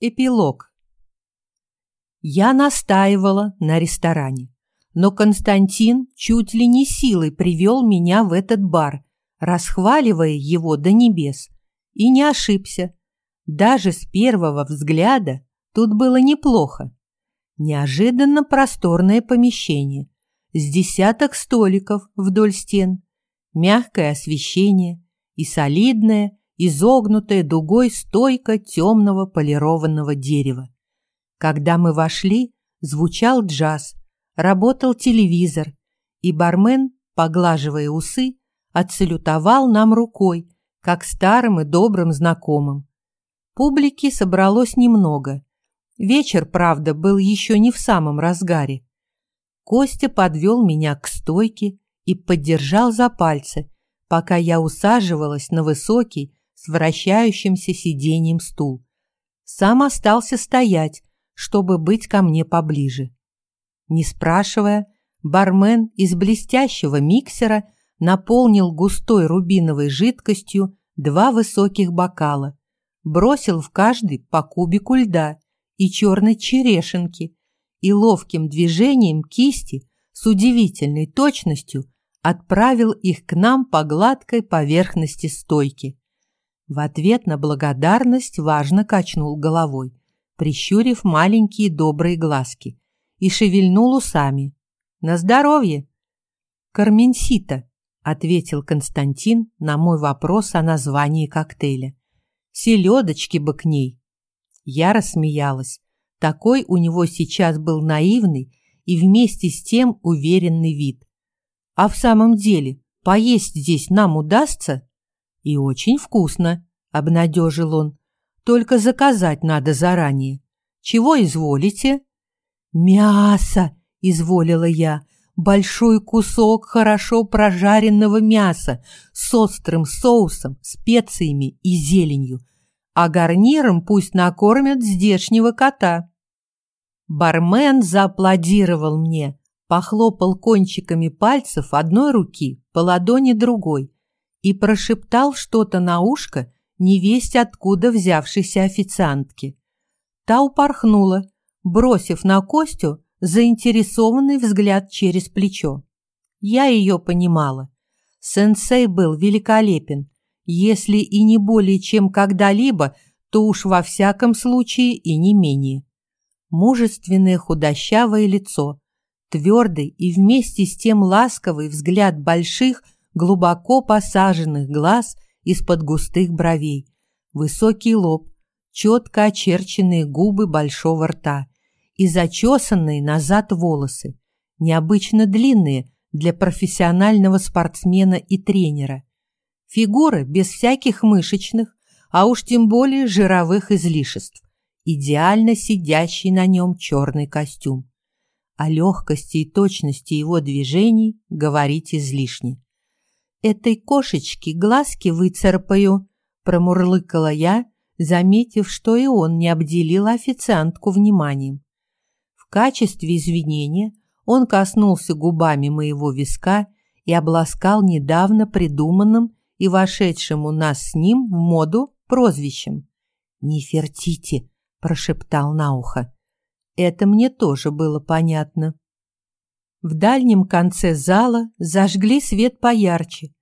Эпилог. Я настаивала на ресторане, но Константин чуть ли не силой привел меня в этот бар, расхваливая его до небес. И не ошибся. Даже с первого взгляда тут было неплохо. Неожиданно просторное помещение, с десяток столиков вдоль стен, мягкое освещение и солидное, изогнутая дугой стойка темного полированного дерева. Когда мы вошли, звучал джаз, работал телевизор, и бармен, поглаживая усы, отсалютовал нам рукой, как старым и добрым знакомым. Публики собралось немного. Вечер, правда, был еще не в самом разгаре. Костя подвел меня к стойке и поддержал за пальцы, пока я усаживалась на высокий, с вращающимся сиденьем стул. Сам остался стоять, чтобы быть ко мне поближе. Не спрашивая, бармен из блестящего миксера наполнил густой рубиновой жидкостью два высоких бокала, бросил в каждый по кубику льда и черной черешенки и ловким движением кисти с удивительной точностью отправил их к нам по гладкой поверхности стойки. В ответ на благодарность важно качнул головой, прищурив маленькие добрые глазки, и шевельнул усами. «На здоровье!» «Карменсита», — ответил Константин на мой вопрос о названии коктейля. «Селедочки бы к ней!» Я рассмеялась. Такой у него сейчас был наивный и вместе с тем уверенный вид. «А в самом деле, поесть здесь нам удастся?» «И очень вкусно», — обнадежил он. «Только заказать надо заранее. Чего изволите?» «Мясо!» — изволила я. «Большой кусок хорошо прожаренного мяса с острым соусом, специями и зеленью. А гарниром пусть накормят здешнего кота». Бармен зааплодировал мне, похлопал кончиками пальцев одной руки по ладони другой и прошептал что-то на ушко невесть откуда взявшейся официантке. Та упорхнула, бросив на Костю заинтересованный взгляд через плечо. Я ее понимала. Сенсей был великолепен, если и не более чем когда-либо, то уж во всяком случае и не менее. Мужественное худощавое лицо, твердый и вместе с тем ласковый взгляд больших – глубоко посаженных глаз из-под густых бровей, высокий лоб, четко очерченные губы большого рта и зачесанные назад волосы, необычно длинные для профессионального спортсмена и тренера. Фигура без всяких мышечных, а уж тем более жировых излишеств, идеально сидящий на нем черный костюм. О легкости и точности его движений говорить излишне этой кошечке глазки выцарапаю», — промурлыкала я, заметив, что и он не обделил официантку вниманием. В качестве извинения он коснулся губами моего виска и обласкал недавно придуманным и вошедшим у нас с ним в моду прозвищем. «Нефертити», — прошептал на ухо. Это мне тоже было понятно. В дальнем конце зала зажгли свет поярче,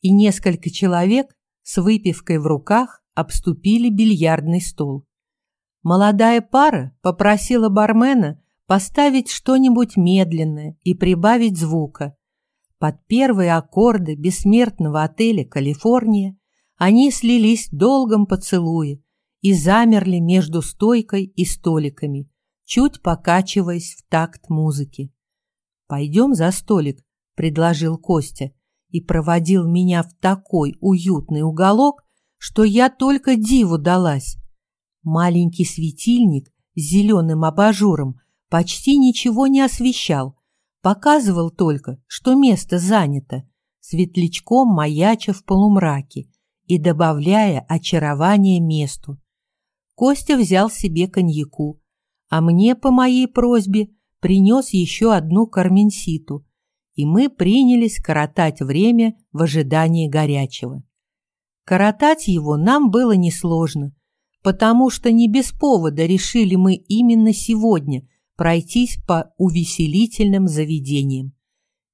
и несколько человек с выпивкой в руках обступили бильярдный стол. Молодая пара попросила бармена поставить что-нибудь медленное и прибавить звука. Под первые аккорды бессмертного отеля «Калифорния» они слились в долгом поцелуе и замерли между стойкой и столиками, чуть покачиваясь в такт музыки. «Пойдем за столик», — предложил Костя и проводил меня в такой уютный уголок, что я только диву далась. Маленький светильник с зеленым абажуром почти ничего не освещал, показывал только, что место занято, светлячком маяча в полумраке и добавляя очарование месту. Костя взял себе коньяку, а мне по моей просьбе принес еще одну карменситу, и мы принялись коротать время в ожидании горячего. Коротать его нам было несложно, потому что не без повода решили мы именно сегодня пройтись по увеселительным заведениям.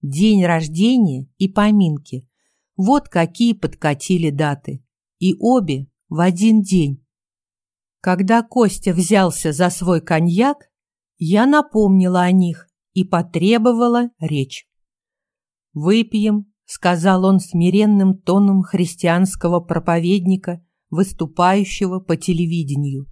День рождения и поминки. Вот какие подкатили даты. И обе в один день. Когда Костя взялся за свой коньяк, я напомнила о них и потребовала речь. «Выпьем», — сказал он смиренным тоном христианского проповедника, выступающего по телевидению,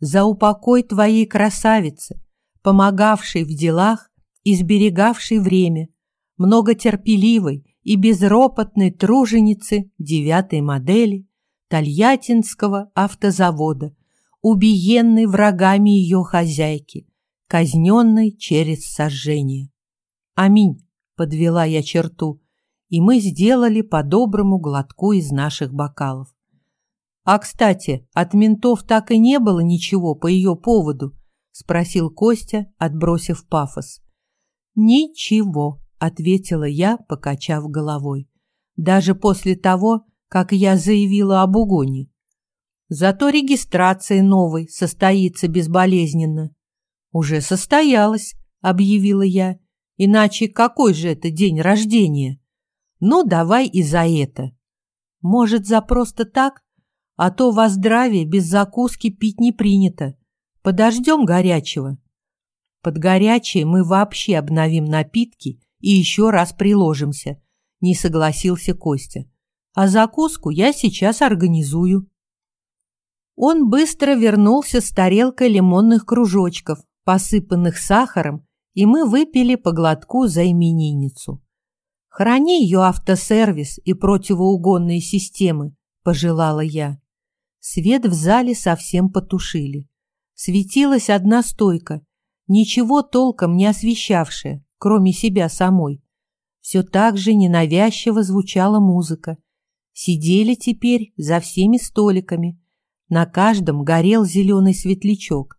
«за упокой твоей красавицы, помогавшей в делах и сберегавшей время, многотерпеливой и безропотной труженицы девятой модели Тольяттинского автозавода, убиенной врагами ее хозяйки, казненной через сожжение. Аминь, подвела я черту, и мы сделали по доброму глотку из наших бокалов. А, кстати, от ментов так и не было ничего по ее поводу, спросил Костя, отбросив пафос. Ничего, ответила я, покачав головой. Даже после того, как я заявила об угоне. Зато регистрация новой состоится безболезненно. Уже состоялась, объявила я. Иначе какой же это день рождения? Ну, давай и за это. Может, за просто так? А то во здравие без закуски пить не принято. Подождем горячего. Под горячее мы вообще обновим напитки и еще раз приложимся, не согласился Костя. А закуску я сейчас организую. Он быстро вернулся с тарелкой лимонных кружочков, посыпанных сахаром, и мы выпили по глотку за именинницу. Храни ее автосервис и противоугонные системы, пожелала я. Свет в зале совсем потушили. Светилась одна стойка, ничего толком не освещавшая, кроме себя самой. Все так же ненавязчиво звучала музыка. Сидели теперь за всеми столиками. На каждом горел зеленый светлячок.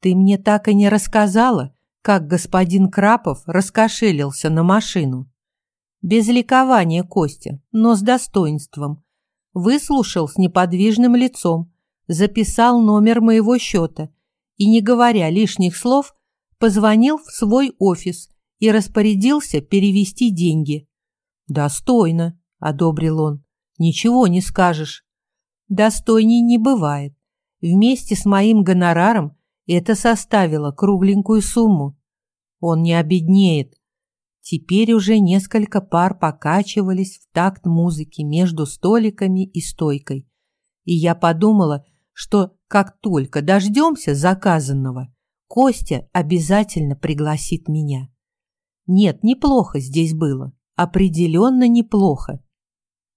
Ты мне так и не рассказала, как господин Крапов раскошелился на машину. Без ликования Костя, но с достоинством. Выслушал с неподвижным лицом, записал номер моего счета и, не говоря лишних слов, позвонил в свой офис и распорядился перевести деньги. «Достойно», — одобрил он. «Ничего не скажешь». «Достойней не бывает. Вместе с моим гонораром это составило кругленькую сумму. Он не обеднеет. Теперь уже несколько пар покачивались в такт музыки между столиками и стойкой. И я подумала, что как только дождемся заказанного, Костя обязательно пригласит меня. Нет, неплохо здесь было. Определенно неплохо.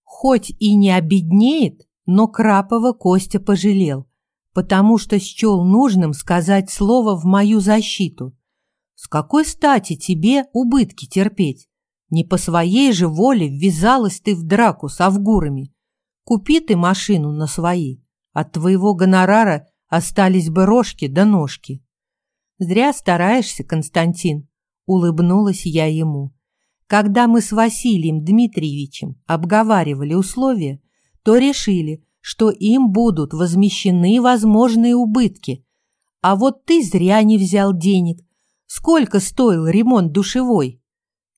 Хоть и не обеднеет, но Крапова Костя пожалел, потому что счел нужным сказать слово в мою защиту. С какой стати тебе убытки терпеть? Не по своей же воле ввязалась ты в драку с авгурами. Купи ты машину на свои. От твоего гонорара остались бы рожки да ножки. Зря стараешься, Константин, улыбнулась я ему. Когда мы с Василием Дмитриевичем обговаривали условия, то решили, что им будут возмещены возможные убытки. А вот ты зря не взял денег. Сколько стоил ремонт душевой?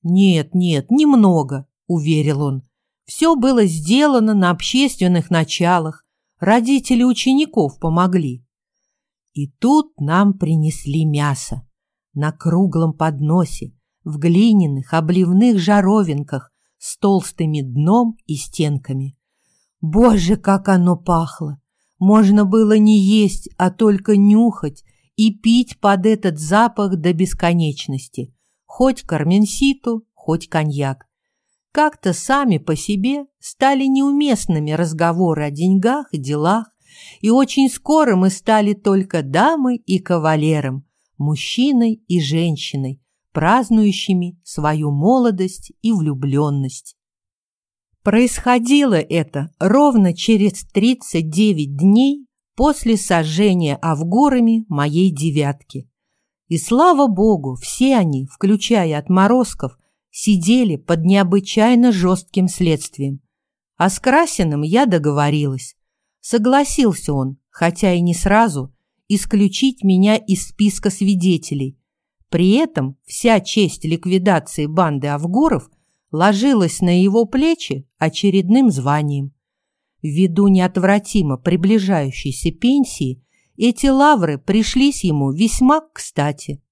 Нет, нет, немного, уверил он. Все было сделано на общественных началах. Родители учеников помогли. И тут нам принесли мясо на круглом подносе, в глиняных обливных жаровинках с толстыми дном и стенками. Боже, как оно пахло! Можно было не есть, а только нюхать и пить под этот запах до бесконечности, хоть карменситу, хоть коньяк. Как-то сами по себе стали неуместными разговоры о деньгах и делах, и очень скоро мы стали только дамой и кавалером, мужчиной и женщиной, празднующими свою молодость и влюбленность. Происходило это ровно через 39 дней после сожжения авгурами моей девятки. И слава богу, все они, включая отморозков, сидели под необычайно жестким следствием. А с Красиным я договорилась. Согласился он, хотя и не сразу, исключить меня из списка свидетелей. При этом вся честь ликвидации банды Авгуров ложилась на его плечи очередным званием. Ввиду неотвратимо приближающейся пенсии, эти лавры пришлись ему весьма кстати.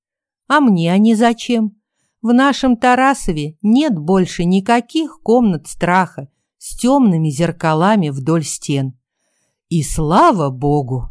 А мне они зачем? В нашем Тарасове нет больше никаких комнат страха с темными зеркалами вдоль стен. И слава богу!